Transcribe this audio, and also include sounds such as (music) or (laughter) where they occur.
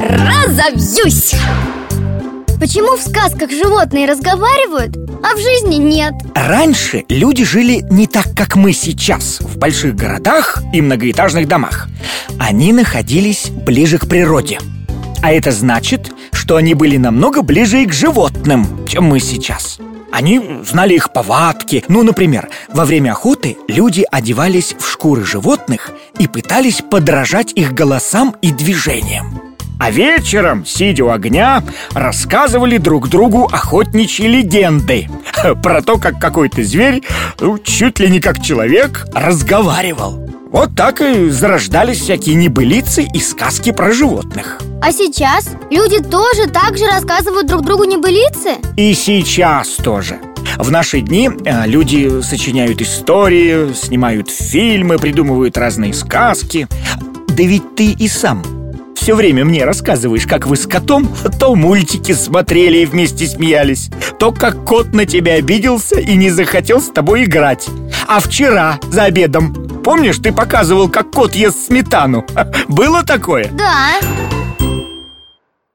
разобьюсь Почему в сказках животные разговаривают, а в жизни нет? Раньше люди жили не так, как мы сейчас В больших городах и многоэтажных домах. Они находились ближе к природе. А это значит, что они были намного ближе и к животным, чем мы сейчас. Они знали их повадки. Ну, например, во время охоты люди одевались в шкуры животных И пытались подражать их голосам и движениям а вечером, сидя у огня, рассказывали друг другу охотничьи легенды (laughs) Про то, как какой-то зверь, ну, чуть ли не как человек, разговаривал Вот так и зарождались всякие небылицы и сказки про животных А сейчас люди тоже так же рассказывают друг другу небылицы? И сейчас тоже в наши дни э, люди сочиняют истории, снимают фильмы, придумывают разные сказки. Да ведь ты и сам все время мне рассказываешь, как вы с котом то мультики смотрели и вместе смеялись, то как кот на тебя обиделся и не захотел с тобой играть. А вчера за обедом, помнишь, ты показывал, как кот ест сметану? (laughs) Было такое? Да.